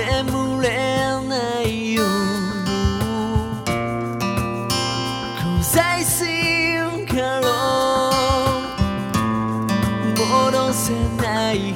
眠れない夜交際するから戻せない